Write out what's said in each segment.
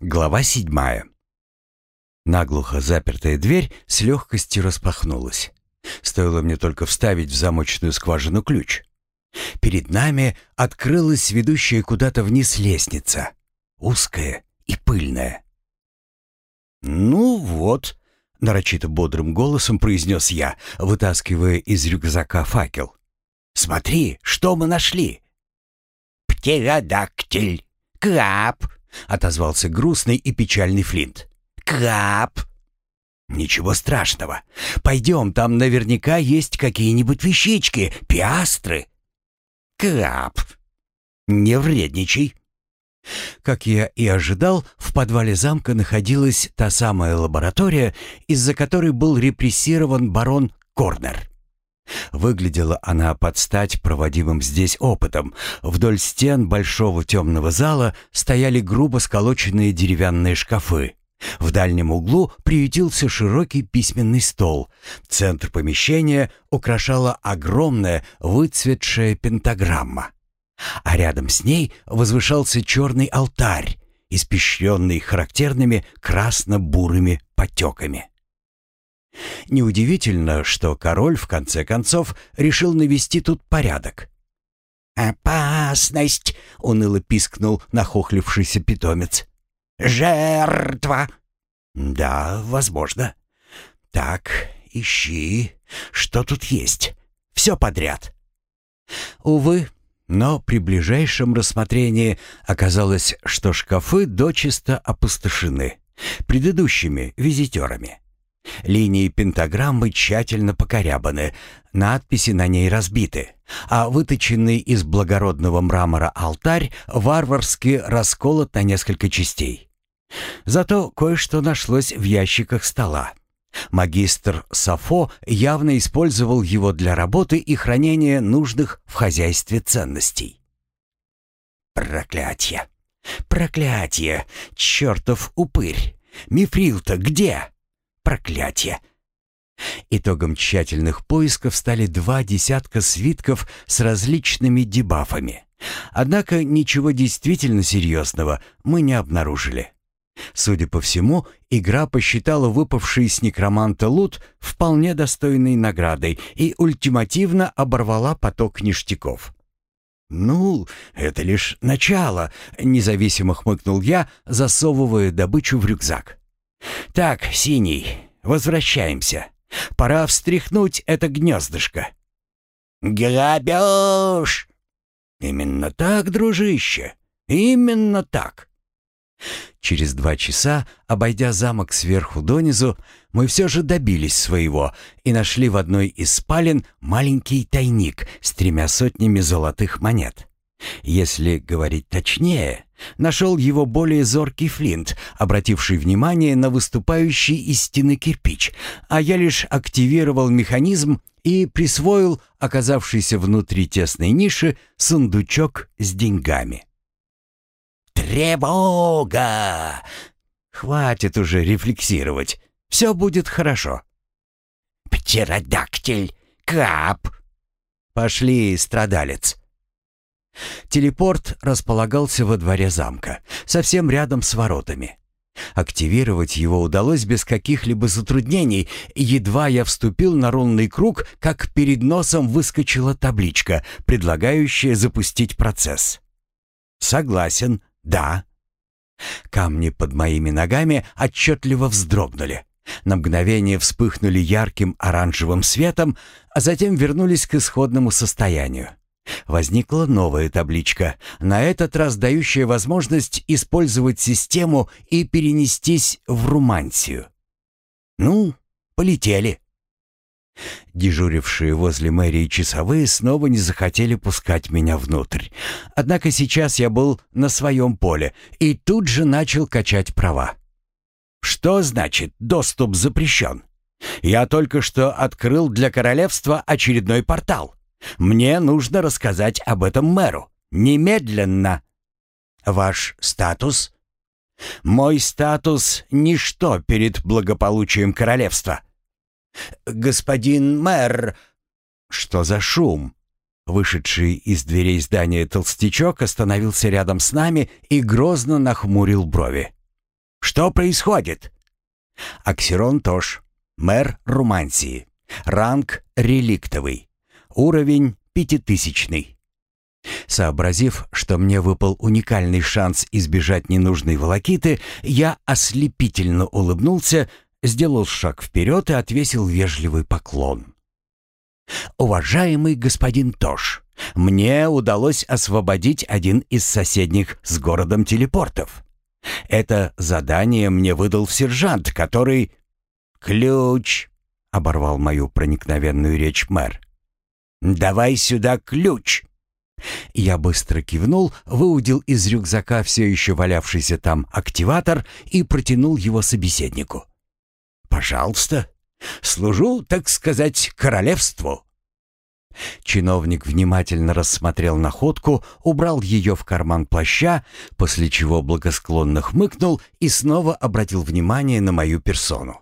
Глава седьмая. Наглухо запертая дверь с легкостью распахнулась. Стоило мне только вставить в замочную скважину ключ. Перед нами открылась ведущая куда-то вниз лестница, узкая и пыльная. «Ну вот», — нарочито бодрым голосом произнес я, вытаскивая из рюкзака факел. «Смотри, что мы нашли!» «Птеродактиль! Краб!» — отозвался грустный и печальный Флинт. «Краб!» «Ничего страшного. Пойдем, там наверняка есть какие-нибудь вещички, пиастры». «Краб!» «Не вредничай». Как я и ожидал, в подвале замка находилась та самая лаборатория, из-за которой был репрессирован барон Корнер. Выглядела она под стать проводимым здесь опытом. Вдоль стен большого темного зала стояли грубо сколоченные деревянные шкафы. В дальнем углу приютился широкий письменный стол. Центр помещения украшала огромная выцветшая пентаграмма. А рядом с ней возвышался черный алтарь, испещренный характерными красно-бурыми потеками. Неудивительно, что король, в конце концов, решил навести тут порядок. «Опасность!» — уныло пискнул нахохлившийся питомец. «Жертва!» «Да, возможно. Так, ищи. Что тут есть? Все подряд». Увы, но при ближайшем рассмотрении оказалось, что шкафы дочисто опустошены предыдущими визитерами. Линии пентаграммы тщательно покорябаны, надписи на ней разбиты, а выточенный из благородного мрамора алтарь варварски расколот на несколько частей. Зато кое-что нашлось в ящиках стола. Магистр Сафо явно использовал его для работы и хранения нужных в хозяйстве ценностей. «Проклятье! Проклятье! Чертов упырь! Мифрил-то где?» Проклятие! Итогом тщательных поисков стали два десятка свитков с различными дебафами. Однако ничего действительно серьезного мы не обнаружили. Судя по всему, игра посчитала выпавший с некроманта лут вполне достойной наградой и ультимативно оборвала поток ништяков. «Ну, это лишь начало», — независимо хмыкнул я, засовывая добычу в рюкзак. «Так, Синий, возвращаемся. Пора встряхнуть это гнездышко». «Грабеж!» «Именно так, дружище, именно так». Через два часа, обойдя замок сверху донизу, мы все же добились своего и нашли в одной из спален маленький тайник с тремя сотнями золотых монет. Если говорить точнее, нашел его более зоркий Флинт, обративший внимание на выступающий из стены кирпич, а я лишь активировал механизм и присвоил оказавшийся внутри тесной ниши сундучок с деньгами. «Тревога!» «Хватит уже рефлексировать. Все будет хорошо». «Птеродактиль! Кап!» «Пошли, страдалец!» Телепорт располагался во дворе замка, совсем рядом с воротами. Активировать его удалось без каких-либо затруднений. Едва я вступил на рунный круг, как перед носом выскочила табличка, предлагающая запустить процесс. «Согласен, да». Камни под моими ногами отчетливо вздрогнули. На мгновение вспыхнули ярким оранжевым светом, а затем вернулись к исходному состоянию. Возникла новая табличка, на этот раз дающая возможность использовать систему и перенестись в Румансию. Ну, полетели. Дежурившие возле мэрии часовые снова не захотели пускать меня внутрь. Однако сейчас я был на своем поле и тут же начал качать права. Что значит «доступ запрещен»? Я только что открыл для королевства очередной портал. Мне нужно рассказать об этом мэру. Немедленно. Ваш статус? Мой статус — ничто перед благополучием королевства. Господин мэр... Что за шум? Вышедший из дверей здания толстячок остановился рядом с нами и грозно нахмурил брови. Что происходит?» Оксирон Тош, мэр Румансии. Ранг реликтовый. Уровень пятитысячный. Сообразив, что мне выпал уникальный шанс избежать ненужной волокиты, я ослепительно улыбнулся, сделал шаг вперед и отвесил вежливый поклон. «Уважаемый господин Тош, мне удалось освободить один из соседних с городом телепортов. Это задание мне выдал сержант, который...» «Ключ!» — оборвал мою проникновенную речь мэр. «Давай сюда ключ!» Я быстро кивнул, выудил из рюкзака все еще валявшийся там активатор и протянул его собеседнику. «Пожалуйста, служу, так сказать, королевству». Чиновник внимательно рассмотрел находку, убрал ее в карман плаща, после чего благосклонно хмыкнул и снова обратил внимание на мою персону.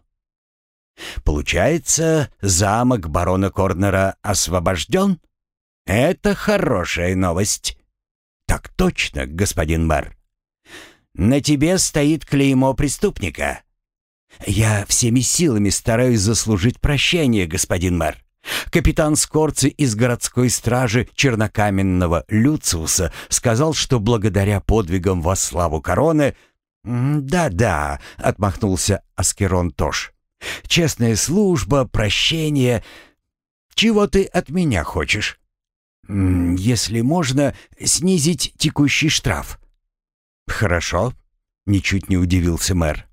«Получается, замок барона Корнера освобожден?» Это хорошая новость. Так точно, господин мэр. На тебе стоит клеймо преступника. Я всеми силами стараюсь заслужить прощение, господин мэр. Капитан Скорци из городской стражи Чернокаменного Люциуса сказал, что благодаря подвигам во славу короны... «Да-да», — отмахнулся Аскерон Тош. «Честная служба, прощение. Чего ты от меня хочешь?» «Если можно, снизить текущий штраф». «Хорошо», — ничуть не удивился мэр.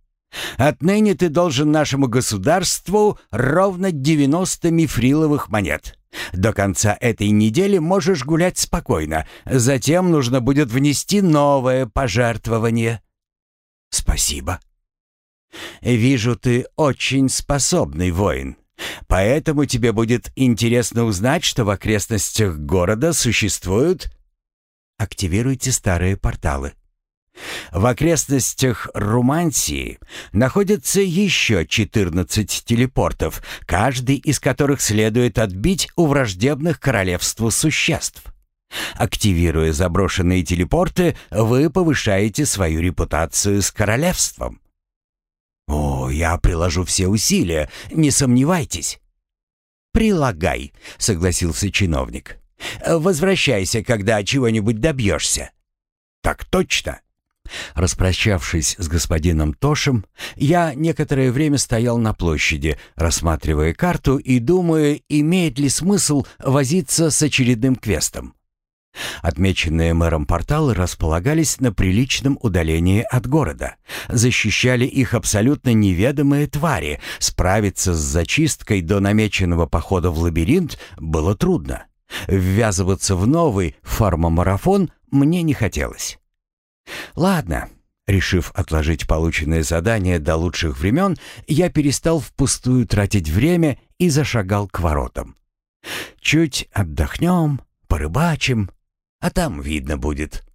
«Отныне ты должен нашему государству ровно 90 мифриловых монет. До конца этой недели можешь гулять спокойно. Затем нужно будет внести новое пожертвование». «Спасибо». «Вижу, ты очень способный воин», Поэтому тебе будет интересно узнать, что в окрестностях города существуют... Активируйте старые порталы. В окрестностях Румансии находятся еще 14 телепортов, каждый из которых следует отбить у враждебных королевству существ. Активируя заброшенные телепорты, вы повышаете свою репутацию с королевством. «О, я приложу все усилия, не сомневайтесь». «Прилагай», — согласился чиновник. «Возвращайся, когда чего-нибудь добьешься». «Так точно». Распрощавшись с господином Тошем, я некоторое время стоял на площади, рассматривая карту и думая, имеет ли смысл возиться с очередным квестом. Отмеченные мэром порталы располагались на приличном удалении от города. Защищали их абсолютно неведомые твари. Справиться с зачисткой до намеченного похода в лабиринт было трудно. Ввязываться в новый фармомарафон мне не хотелось. Ладно, решив отложить полученное задание до лучших времен, я перестал впустую тратить время и зашагал к воротам. Чуть отдохнем, порыбачим, а там видно будет.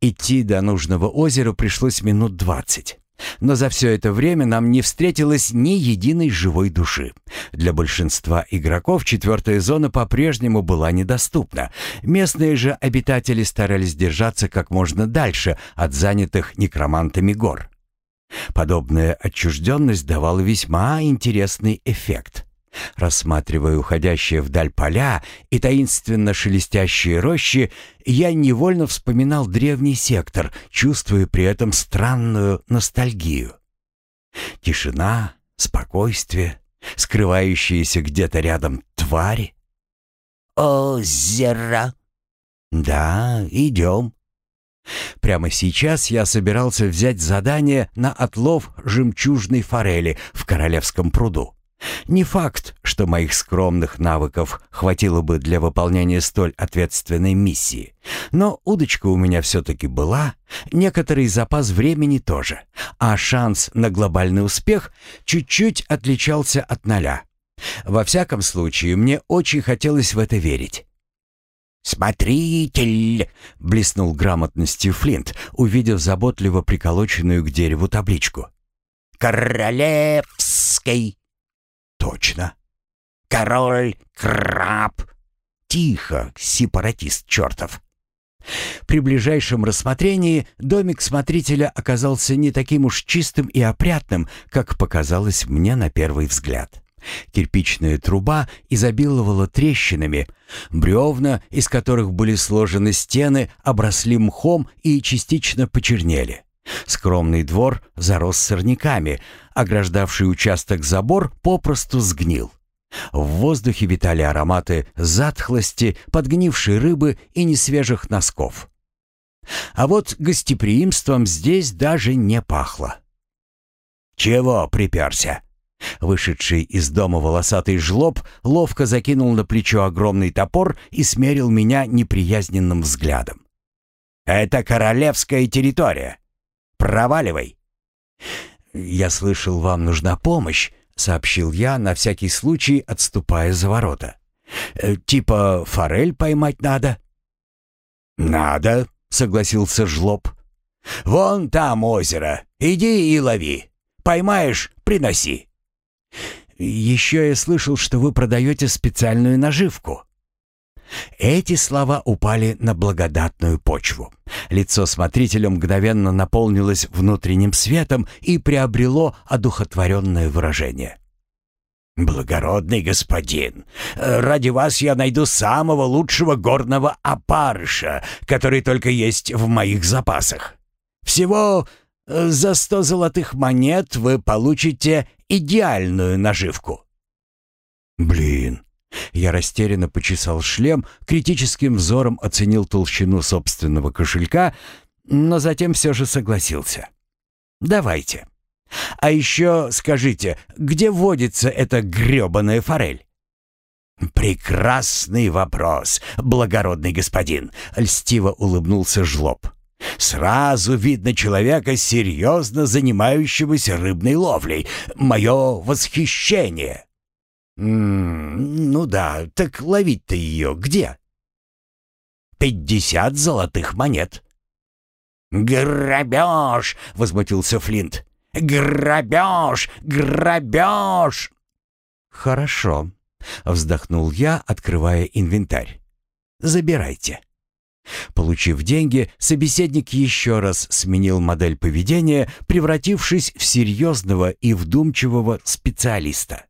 Идти до нужного озера пришлось минут двадцать. Но за все это время нам не встретилось ни единой живой души. Для большинства игроков четвертая зона по-прежнему была недоступна. Местные же обитатели старались держаться как можно дальше от занятых некромантами гор. Подобная отчужденность давала весьма интересный эффект. Рассматривая уходящие вдаль поля и таинственно шелестящие рощи, я невольно вспоминал древний сектор, чувствуя при этом странную ностальгию. Тишина, спокойствие, скрывающиеся где-то рядом твари. «Озеро!» «Да, идем». Прямо сейчас я собирался взять задание на отлов жемчужной форели в Королевском пруду. Не факт, что моих скромных навыков хватило бы для выполнения столь ответственной миссии. Но удочка у меня все-таки была, некоторый запас времени тоже, а шанс на глобальный успех чуть-чуть отличался от ноля. Во всяком случае, мне очень хотелось в это верить. «Смотритель!» — блеснул грамотностью Флинт, увидев заботливо приколоченную к дереву табличку. «Королевский!» Точно. Король краб. Тихо, сепаратист чертов. При ближайшем рассмотрении домик смотрителя оказался не таким уж чистым и опрятным, как показалось мне на первый взгляд. Кирпичная труба изобиловала трещинами, бревна, из которых были сложены стены, обросли мхом и частично почернели. Скромный двор зарос сорняками, ограждавший участок забор попросту сгнил. В воздухе витали ароматы затхлости, подгнившей рыбы и несвежих носков. А вот гостеприимством здесь даже не пахло. «Чего приперся?» Вышедший из дома волосатый жлоб ловко закинул на плечо огромный топор и смерил меня неприязненным взглядом. «Это королевская территория. Проваливай!» «Я слышал, вам нужна помощь», — сообщил я, на всякий случай отступая за ворота. «Э, «Типа форель поймать надо?» «Надо», — согласился жлоб. «Вон там озеро. Иди и лови. Поймаешь — приноси». «Еще я слышал, что вы продаете специальную наживку». Эти слова упали на благодатную почву. Лицо смотрителя мгновенно наполнилось внутренним светом и приобрело одухотворенное выражение. «Благородный господин, ради вас я найду самого лучшего горного опарыша, который только есть в моих запасах. Всего э, за сто золотых монет вы получите идеальную наживку». «Блин!» Я растерянно почесал шлем, критическим взором оценил толщину собственного кошелька, но затем все же согласился. «Давайте. А еще скажите, где водится эта грёбаная форель?» «Прекрасный вопрос, благородный господин!» — льстиво улыбнулся жлоб. Сразу видно человека, серьезно занимающегося рыбной ловлей. Мое восхищение. Ну да, так ловить-то ее где? Пятьдесят золотых монет. «Грабеж!» — возмутился Флинт. «Грабеж! Грабеж!» «Хорошо», — вздохнул я, открывая инвентарь. «Забирайте». Получив деньги, собеседник еще раз сменил модель поведения, превратившись в серьезного и вдумчивого специалиста.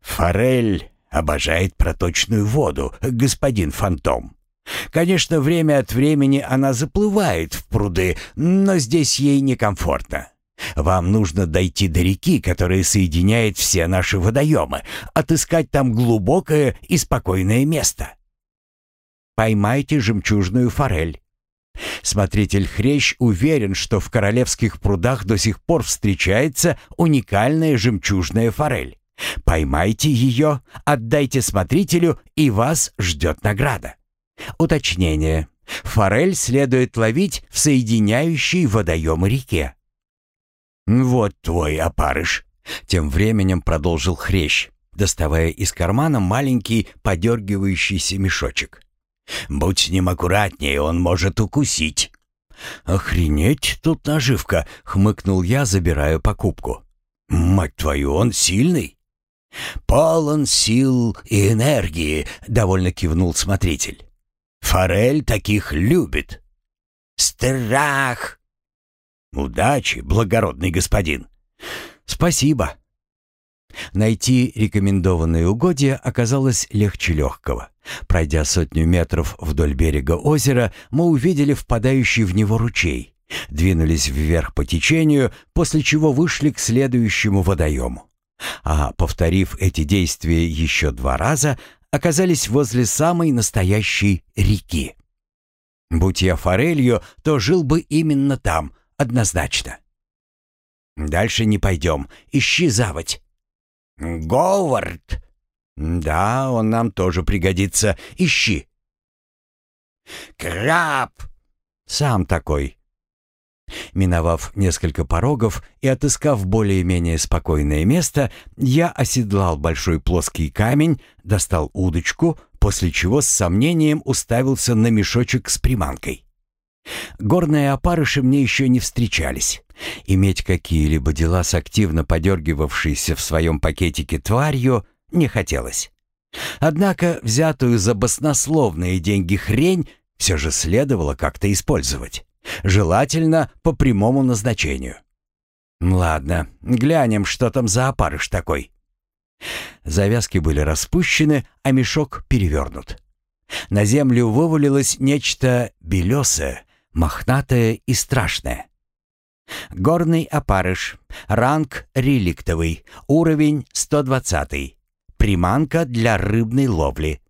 «Форель обожает проточную воду, господин Фантом. Конечно, время от времени она заплывает в пруды, но здесь ей некомфортно. Вам нужно дойти до реки, которая соединяет все наши водоемы, отыскать там глубокое и спокойное место. Поймайте жемчужную форель. Смотритель Хрещ уверен, что в королевских прудах до сих пор встречается уникальная жемчужная форель. Поймайте ее, отдайте смотрителю, и вас ждет награда. Уточнение. Форель следует ловить в соединяющей водоемы реке. «Вот твой опарыш», — тем временем продолжил Хрещ, доставая из кармана маленький подергивающийся мешочек. Будь с ним аккуратнее, он может укусить». «Охренеть, тут наживка!» — хмыкнул я, забирая покупку. «Мать твою, он сильный!» «Полон сил и энергии», — довольно кивнул смотритель. «Форель таких любит». «Страх!» «Удачи, благородный господин!» «Спасибо!» Найти рекомендованные угодья оказалось легче легкого. Пройдя сотню метров вдоль берега озера, мы увидели впадающий в него ручей. Двинулись вверх по течению, после чего вышли к следующему водоему. А повторив эти действия еще два раза, оказались возле самой настоящей реки. Будь я форелью, то жил бы именно там, однозначно. «Дальше не пойдем. Ищи заводь». «Говард!» «Да, он нам тоже пригодится. Ищи». «Краб!» «Сам такой». Миновав несколько порогов и отыскав более-менее спокойное место, я оседлал большой плоский камень, достал удочку, после чего с сомнением уставился на мешочек с приманкой. Горные опарыши мне еще не встречались. Иметь какие-либо дела с активно подергивавшейся в своем пакетике тварью не хотелось. Однако взятую за баснословные деньги хрень все же следовало как-то использовать. Желательно по прямому назначению. Ладно, глянем, что там за опарыш такой. Завязки были распущены, а мешок перевернут. На землю вывалилось нечто белесое, мохнатое и страшное. Горный опарыш, ранг реликтовый, уровень 120, приманка для рыбной ловли.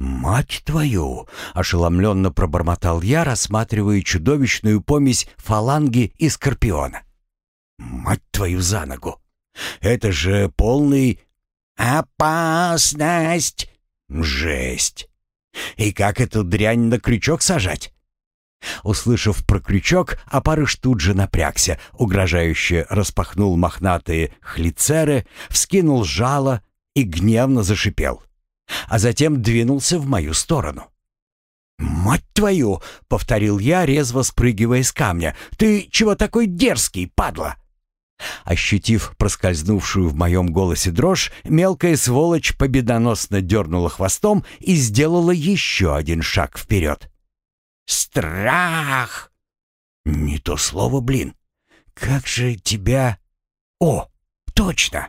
«Мать твою!» — ошеломленно пробормотал я, рассматривая чудовищную помесь фаланги и скорпиона. «Мать твою за ногу! Это же полный... опасность! Жесть! И как эту дрянь на крючок сажать?» Услышав про крючок, опарыш тут же напрягся, угрожающе распахнул мохнатые хлицеры, вскинул жало и гневно зашипел а затем двинулся в мою сторону. «Мать твою!» — повторил я, резво спрыгивая с камня. «Ты чего такой дерзкий, падла?» Ощутив проскользнувшую в моем голосе дрожь, мелкая сволочь победоносно дернула хвостом и сделала еще один шаг вперед. «Страх!» «Не то слово, блин! Как же тебя...» «О, точно!»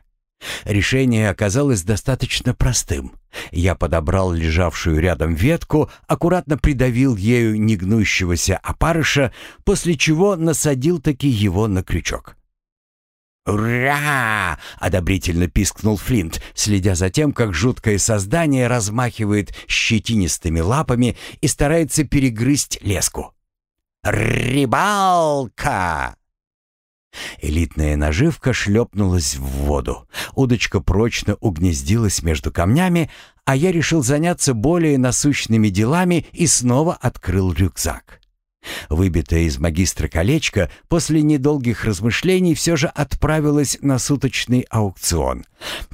Решение оказалось достаточно простым. Я подобрал лежавшую рядом ветку, аккуратно придавил ею негнущегося опарыша, после чего насадил таки его на крючок. «Ура!» — одобрительно пискнул Флинт, следя за тем, как жуткое создание размахивает щетинистыми лапами и старается перегрызть леску. «Рыбалка!» Элитная наживка шлепнулась в воду. Удочка прочно угнездилась между камнями, а я решил заняться более насущными делами и снова открыл рюкзак. Выбитое из магистра колечко после недолгих размышлений все же отправилось на суточный аукцион.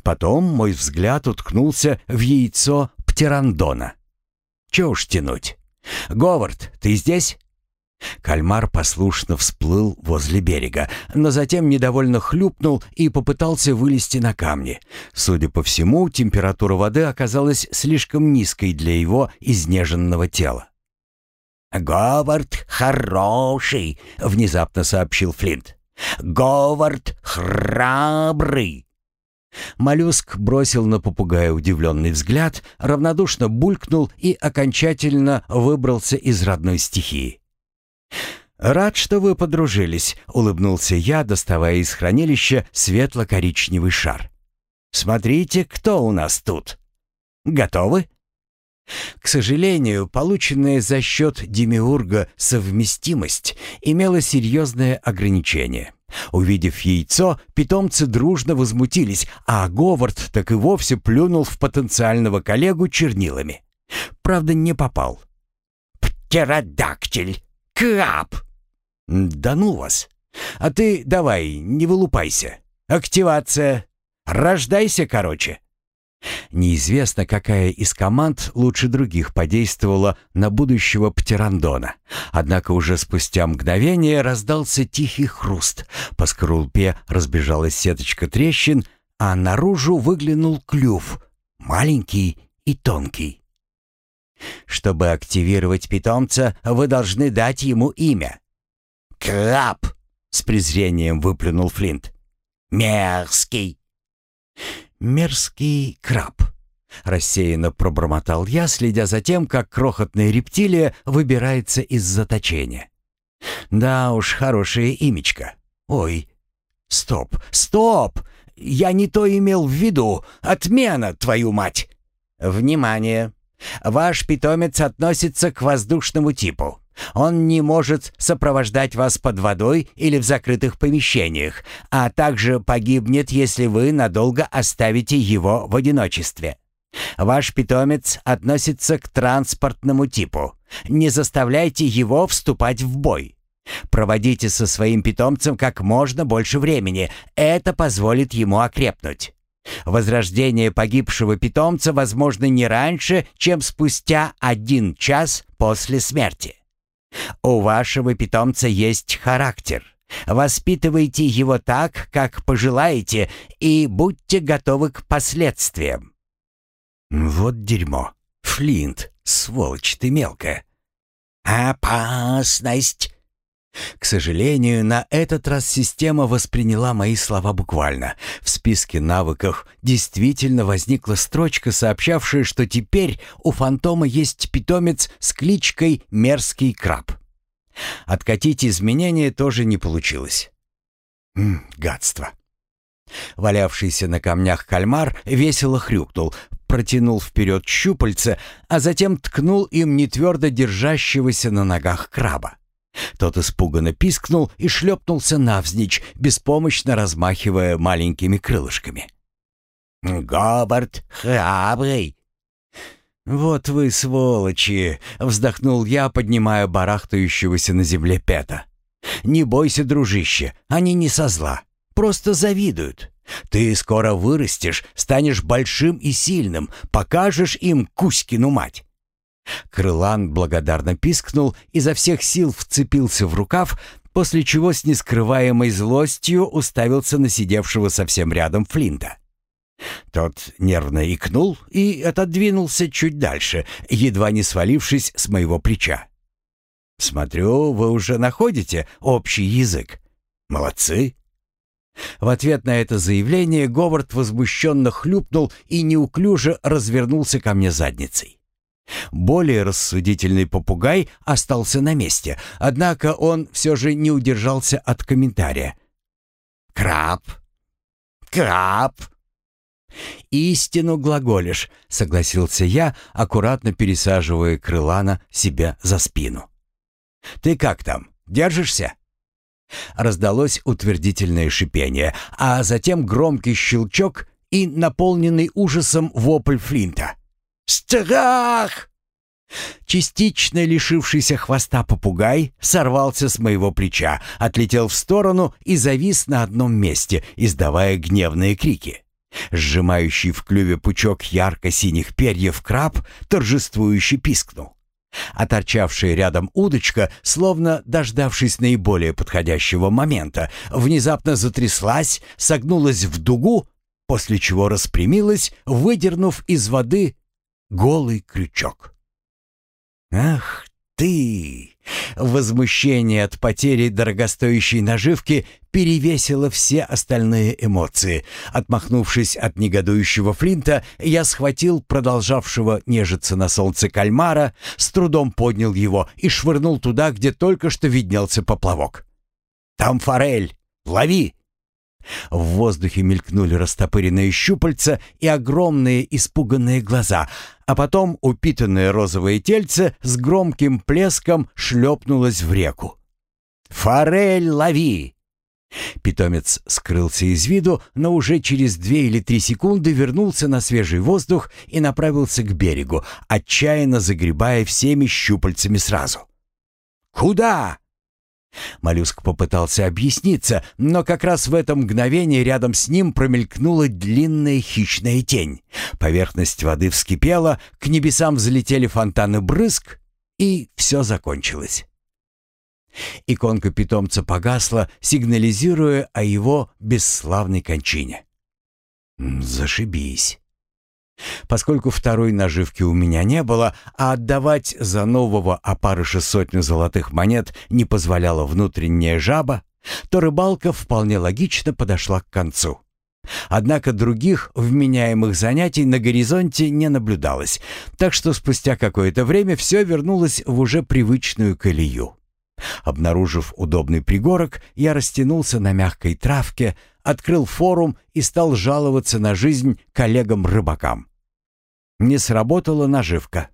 Потом мой взгляд уткнулся в яйцо птерандона. Че уж тянуть. «Говард, ты здесь?» Кальмар послушно всплыл возле берега, но затем недовольно хлюпнул и попытался вылезти на камни. Судя по всему, температура воды оказалась слишком низкой для его изнеженного тела. «Говард хороший», — внезапно сообщил Флинт. «Говард храбрый». Моллюск бросил на попугая удивленный взгляд, равнодушно булькнул и окончательно выбрался из родной стихии. «Рад, что вы подружились», — улыбнулся я, доставая из хранилища светло-коричневый шар. «Смотрите, кто у нас тут. Готовы?» К сожалению, полученная за счет Демиурга совместимость имела серьезное ограничение. Увидев яйцо, питомцы дружно возмутились, а Говард так и вовсе плюнул в потенциального коллегу чернилами. Правда, не попал. «Птеродактиль!» Кап!» «Да ну вас! А ты давай, не вылупайся. Активация. Рождайся, короче». Неизвестно, какая из команд лучше других подействовала на будущего Птерандона. Однако уже спустя мгновение раздался тихий хруст. По скорлупе разбежалась сеточка трещин, а наружу выглянул клюв, маленький и тонкий. Чтобы активировать питомца, вы должны дать ему имя. «Краб!» — с презрением выплюнул Флинт. «Мерзкий!» «Мерзкий краб!» — рассеянно пробормотал я, следя за тем, как крохотная рептилия выбирается из заточения. «Да уж, хорошее имечко. Ой, стоп, стоп! Я не то имел в виду. Отмена, твою мать!» «Внимание! Ваш питомец относится к воздушному типу. Он не может сопровождать вас под водой или в закрытых помещениях, а также погибнет, если вы надолго оставите его в одиночестве. Ваш питомец относится к транспортному типу. Не заставляйте его вступать в бой. Проводите со своим питомцем как можно больше времени. Это позволит ему окрепнуть. Возрождение погибшего питомца возможно не раньше, чем спустя один час после смерти. У вашего питомца есть характер. Воспитывайте его так, как пожелаете, и будьте готовы к последствиям. Вот дерьмо. Флинт, сволочь ты мелкая. «Опасность!» К сожалению, на этот раз система восприняла мои слова буквально. В списке навыков действительно возникла строчка, сообщавшая, что теперь у фантома есть питомец с кличкой Мерзкий Краб. Откатить изменения тоже не получилось. М гадство. Валявшийся на камнях кальмар весело хрюкнул, протянул вперед щупальца, а затем ткнул им нетвердо держащегося на ногах краба. Тот испуганно пискнул и шлепнулся навзничь, беспомощно размахивая маленькими крылышками. «Говард храбрый!» «Вот вы сволочи!» — вздохнул я, поднимая барахтающегося на земле Пета. «Не бойся, дружище, они не со зла, просто завидуют. Ты скоро вырастешь, станешь большим и сильным, покажешь им Кузькину мать. Крылан благодарно пискнул, изо всех сил вцепился в рукав, после чего с нескрываемой злостью уставился на сидевшего совсем рядом Флинта. Тот нервно икнул и отодвинулся чуть дальше, едва не свалившись с моего плеча. «Смотрю, вы уже находите общий язык. Молодцы!» В ответ на это заявление Говард возмущенно хлюпнул и неуклюже развернулся ко мне задницей. Более рассудительный попугай остался на месте, однако он все же не удержался от комментария. «Краб! Краб!» «Истину глаголишь», — согласился я, аккуратно пересаживая крылана себя за спину. «Ты как там? Держишься?» Раздалось утвердительное шипение, а затем громкий щелчок и наполненный ужасом вопль Флинта. «Страх!» Частично лишившийся хвоста попугай сорвался с моего плеча, отлетел в сторону и завис на одном месте, издавая гневные крики. Сжимающий в клюве пучок ярко-синих перьев краб торжествующе пискнул. А торчавшая рядом удочка, словно дождавшись наиболее подходящего момента, внезапно затряслась, согнулась в дугу, после чего распрямилась, выдернув из воды голый крючок. «Ах ты!» Возмущение от потери дорогостоящей наживки перевесило все остальные эмоции. Отмахнувшись от негодующего Флинта, я схватил продолжавшего нежиться на солнце кальмара, с трудом поднял его и швырнул туда, где только что виднелся поплавок. «Там форель! Лови!» В воздухе мелькнули растопыренные щупальца и огромные испуганные глаза, а потом упитанное розовое тельце с громким плеском шлепнулось в реку. «Форель лови!» Питомец скрылся из виду, но уже через две или три секунды вернулся на свежий воздух и направился к берегу, отчаянно загребая всеми щупальцами сразу. «Куда?» Моллюск попытался объясниться, но как раз в это мгновение рядом с ним промелькнула длинная хищная тень. Поверхность воды вскипела, к небесам взлетели фонтаны брызг, и все закончилось. Иконка питомца погасла, сигнализируя о его бесславной кончине. «Зашибись!» Поскольку второй наживки у меня не было, а отдавать за нового опарыша сотню золотых монет не позволяла внутренняя жаба, то рыбалка вполне логично подошла к концу. Однако других вменяемых занятий на горизонте не наблюдалось, так что спустя какое-то время все вернулось в уже привычную колею. Обнаружив удобный пригорок, я растянулся на мягкой травке, открыл форум и стал жаловаться на жизнь коллегам-рыбакам. Не сработала наживка.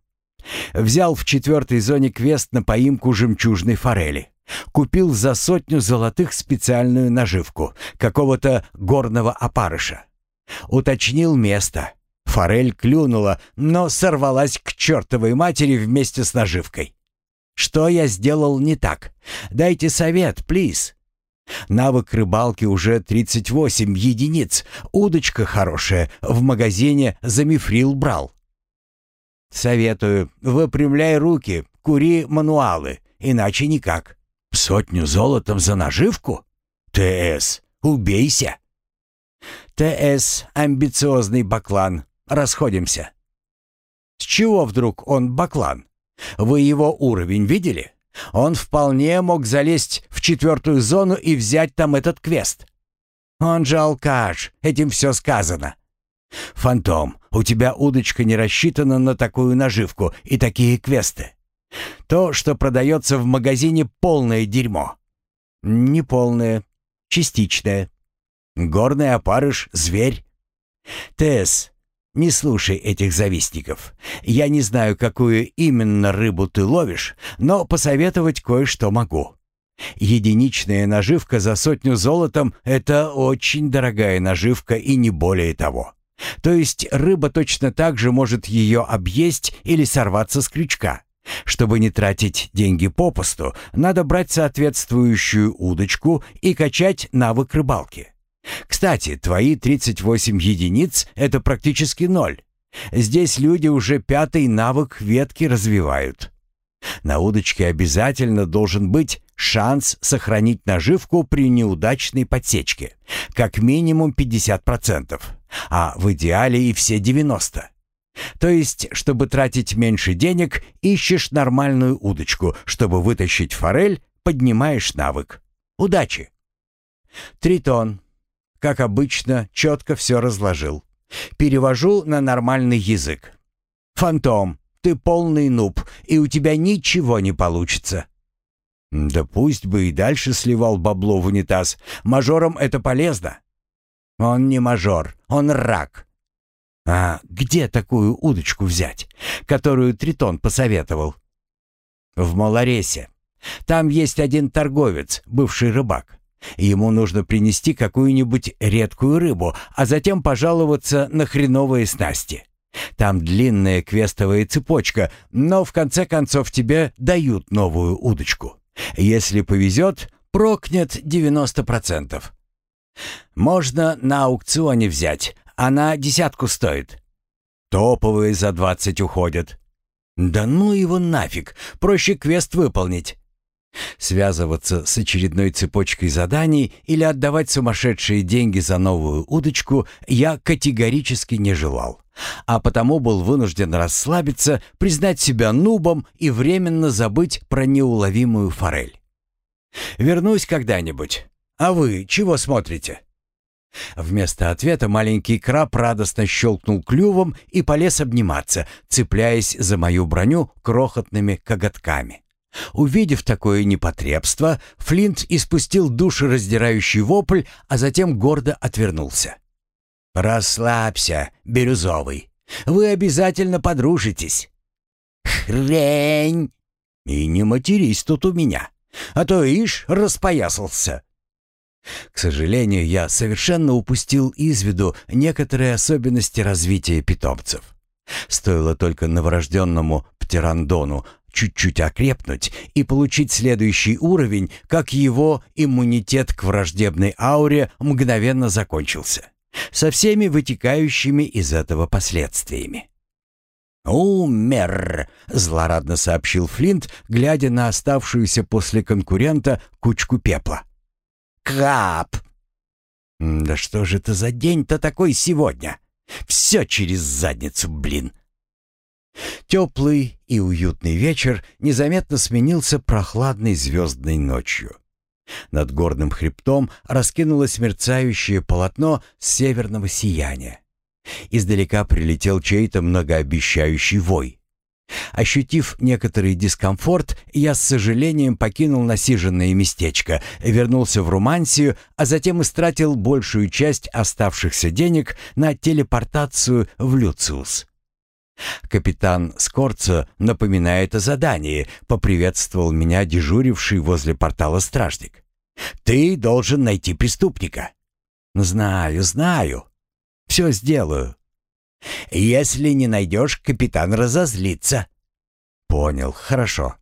Взял в четвертой зоне квест на поимку жемчужной форели. Купил за сотню золотых специальную наживку, какого-то горного опарыша. Уточнил место. Форель клюнула, но сорвалась к чертовой матери вместе с наживкой. Что я сделал не так? Дайте совет, плиз. Навык рыбалки уже 38 единиц. Удочка хорошая. В магазине за мифрил брал. Советую, выпрямляй руки, кури мануалы, иначе никак. Сотню золотом за наживку? ТС, убейся. ТС, амбициозный баклан. Расходимся. С чего вдруг он баклан? Вы его уровень видели? Он вполне мог залезть четвертую зону и взять там этот квест. Он же алкаш, этим все сказано. «Фантом, у тебя удочка не рассчитана на такую наживку и такие квесты. То, что продается в магазине, полное дерьмо». «Не полное, частичное. Горный опарыш — зверь». «Тесс, не слушай этих завистников. Я не знаю, какую именно рыбу ты ловишь, но посоветовать кое-что могу. Единичная наживка за сотню золотом — это очень дорогая наживка и не более того. То есть рыба точно так же может ее объесть или сорваться с крючка. Чтобы не тратить деньги попусту, надо брать соответствующую удочку и качать навык рыбалки. Кстати, твои 38 единиц — это практически ноль. Здесь люди уже пятый навык ветки развивают. На удочке обязательно должен быть шанс сохранить наживку при неудачной подсечке. Как минимум 50%, а в идеале и все 90%. То есть, чтобы тратить меньше денег, ищешь нормальную удочку. Чтобы вытащить форель, поднимаешь навык. Удачи! Тритон. Как обычно, четко все разложил. Перевожу на нормальный язык. Фантом. Ты полный нуб, и у тебя ничего не получится. Да пусть бы и дальше сливал бабло в унитаз. Мажорам это полезно. Он не мажор, он рак. А где такую удочку взять, которую Тритон посоветовал? В Малоресе. Там есть один торговец, бывший рыбак. Ему нужно принести какую-нибудь редкую рыбу, а затем пожаловаться на хреновые снасти. Там длинная квестовая цепочка, но в конце концов тебе дают новую удочку. Если повезет, прокнет 90%. Можно на аукционе взять, она десятку стоит. Топовые за 20 уходят. Да ну его нафиг, проще квест выполнить. Связываться с очередной цепочкой заданий или отдавать сумасшедшие деньги за новую удочку я категорически не желал, а потому был вынужден расслабиться, признать себя нубом и временно забыть про неуловимую форель. «Вернусь когда-нибудь. А вы чего смотрите?» Вместо ответа маленький краб радостно щелкнул клювом и полез обниматься, цепляясь за мою броню крохотными коготками. Увидев такое непотребство, Флинт испустил душераздирающий вопль, а затем гордо отвернулся. «Расслабься, Бирюзовый. Вы обязательно подружитесь». «Хрень!» «И не матерись тут у меня, а то, ишь, распоясался». К сожалению, я совершенно упустил из виду некоторые особенности развития питомцев. Стоило только новорожденному птерандону чуть-чуть окрепнуть и получить следующий уровень, как его иммунитет к враждебной ауре мгновенно закончился, со всеми вытекающими из этого последствиями. «Умер!» — злорадно сообщил Флинт, глядя на оставшуюся после конкурента кучку пепла. «Кап!» «Да что же это за день-то такой сегодня? Все через задницу, блин!» Теплый и уютный вечер незаметно сменился прохладной звездной ночью. Над горным хребтом раскинулось мерцающее полотно северного сияния. Издалека прилетел чей-то многообещающий вой. Ощутив некоторый дискомфорт, я с сожалением покинул насиженное местечко, вернулся в Румансию, а затем истратил большую часть оставшихся денег на телепортацию в Люциус. Капитан Скорца напоминает о задании, поприветствовал меня дежуривший возле портала стражник. Ты должен найти преступника. Знаю, знаю. Все сделаю. Если не найдешь, капитан разозлится. Понял, хорошо.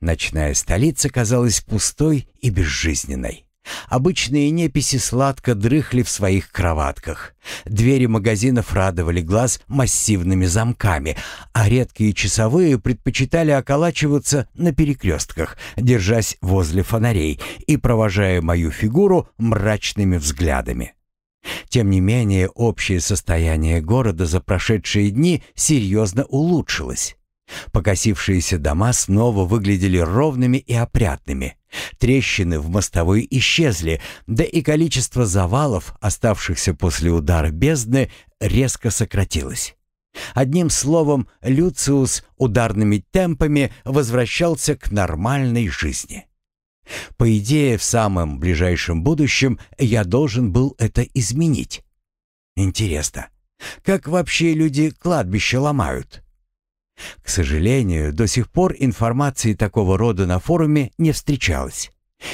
Ночная столица казалась пустой и безжизненной. Обычные неписи сладко дрыхли в своих кроватках. Двери магазинов радовали глаз массивными замками, а редкие часовые предпочитали околачиваться на перекрестках, держась возле фонарей и провожая мою фигуру мрачными взглядами. Тем не менее, общее состояние города за прошедшие дни серьезно улучшилось. Покосившиеся дома снова выглядели ровными и опрятными. Трещины в мостовой исчезли, да и количество завалов, оставшихся после удара бездны, резко сократилось. Одним словом, Люциус ударными темпами возвращался к нормальной жизни. По идее, в самом ближайшем будущем я должен был это изменить. Интересно, как вообще люди кладбище ломают? К сожалению, до сих пор информации такого рода на форуме не встречалось.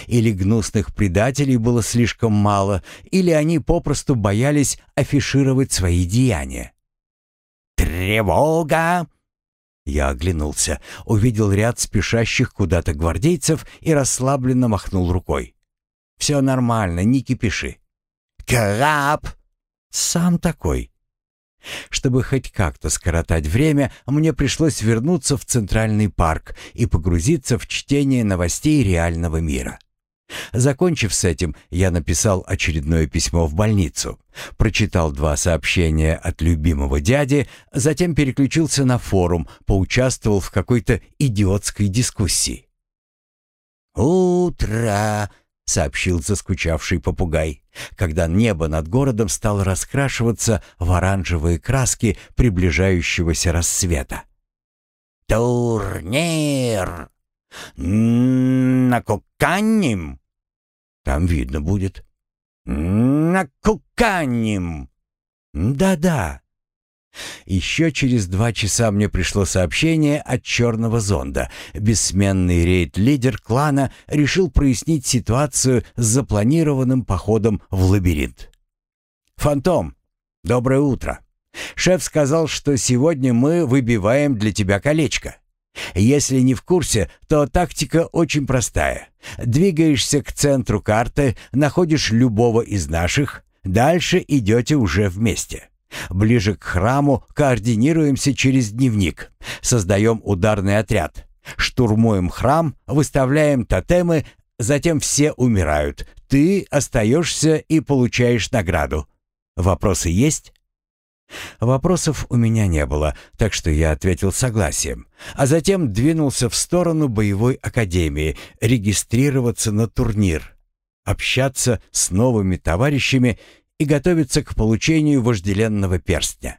Или гнусных предателей было слишком мало, или они попросту боялись афишировать свои деяния. «Тревога!» Я оглянулся, увидел ряд спешащих куда-то гвардейцев и расслабленно махнул рукой. «Все нормально, не кипиши». «Краб!» «Сам такой». Чтобы хоть как-то скоротать время, мне пришлось вернуться в Центральный парк и погрузиться в чтение новостей реального мира. Закончив с этим, я написал очередное письмо в больницу, прочитал два сообщения от любимого дяди, затем переключился на форум, поучаствовал в какой-то идиотской дискуссии. «Утро!» — сообщил заскучавший попугай, когда небо над городом стало раскрашиваться в оранжевые краски приближающегося рассвета. «Турнир! Накуканим!» Там видно будет. Накуканим. Да-да. Еще через два часа мне пришло сообщение от черного зонда. Бессменный рейд-лидер клана решил прояснить ситуацию с запланированным походом в лабиринт. «Фантом, доброе утро. Шеф сказал, что сегодня мы выбиваем для тебя колечко. Если не в курсе, то тактика очень простая. Двигаешься к центру карты, находишь любого из наших, дальше идете уже вместе. Ближе к храму координируемся через дневник, создаем ударный отряд, штурмуем храм, выставляем тотемы, затем все умирают. Ты остаешься и получаешь награду. Вопросы есть? Вопросов у меня не было, так что я ответил согласием, а затем двинулся в сторону боевой академии, регистрироваться на турнир, общаться с новыми товарищами и готовиться к получению вожделенного перстня.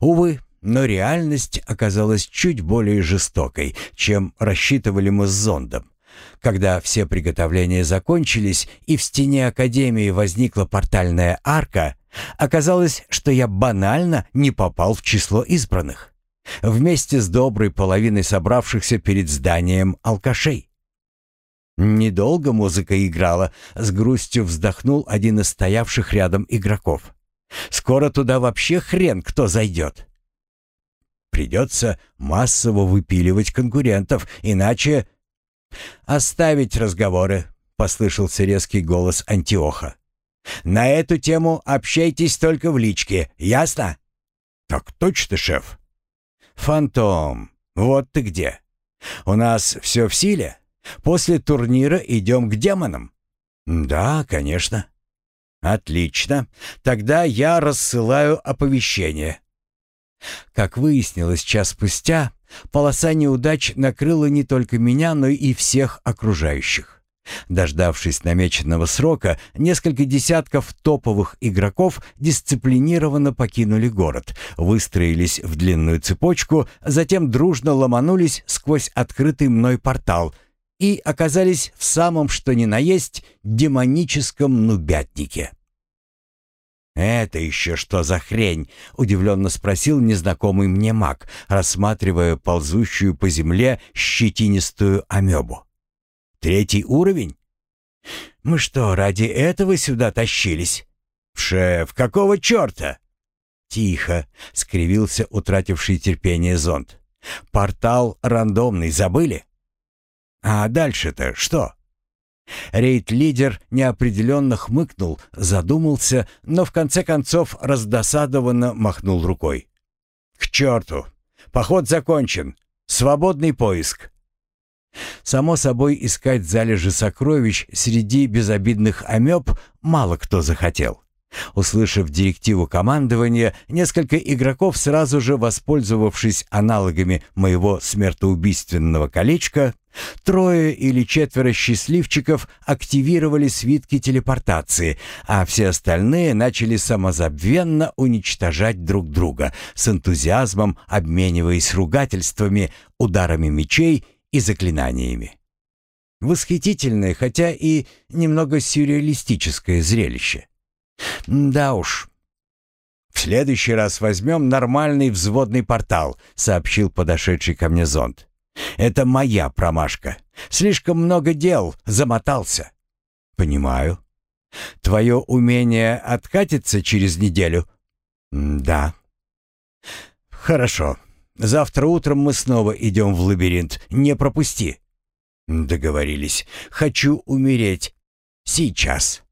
Увы, но реальность оказалась чуть более жестокой, чем рассчитывали мы с зондом. Когда все приготовления закончились и в стене Академии возникла портальная арка, Оказалось, что я банально не попал в число избранных. Вместе с доброй половиной собравшихся перед зданием алкашей. Недолго музыка играла, с грустью вздохнул один из стоявших рядом игроков. Скоро туда вообще хрен кто зайдет. Придется массово выпиливать конкурентов, иначе... «Оставить разговоры», — послышался резкий голос Антиоха. На эту тему общайтесь только в личке, ясно? Так точно, шеф. Фантом, вот ты где. У нас все в силе. После турнира идем к демонам. Да, конечно. Отлично. Тогда я рассылаю оповещение. Как выяснилось час спустя, полоса неудач накрыла не только меня, но и всех окружающих. Дождавшись намеченного срока, несколько десятков топовых игроков дисциплинированно покинули город, выстроились в длинную цепочку, затем дружно ломанулись сквозь открытый мной портал и оказались в самом что ни на есть демоническом нубятнике. «Это еще что за хрень?» — удивленно спросил незнакомый мне маг, рассматривая ползущую по земле щетинистую амебу. Третий уровень? Мы что, ради этого сюда тащились? Шеф, какого черта? Тихо, скривился утративший терпение зонд. Портал рандомный, забыли? А дальше-то что? Рейд-лидер неопределенно хмыкнул, задумался, но в конце концов раздосадованно махнул рукой. «К черту! Поход закончен. Свободный поиск. Само собой, искать залежи сокровищ среди безобидных амеб мало кто захотел. Услышав директиву командования, несколько игроков, сразу же воспользовавшись аналогами моего смертоубийственного колечка, трое или четверо счастливчиков активировали свитки телепортации, а все остальные начали самозабвенно уничтожать друг друга, с энтузиазмом обмениваясь ругательствами, ударами мечей и заклинаниями. Восхитительное, хотя и немного сюрреалистическое зрелище. Да уж. В следующий раз возьмем нормальный взводный портал, сообщил подошедший ко мне зонд. Это моя промашка. Слишком много дел, замотался. Понимаю. Твое умение откатится через неделю? Да. Хорошо. Завтра утром мы снова идем в лабиринт. Не пропусти. Договорились. Хочу умереть. Сейчас.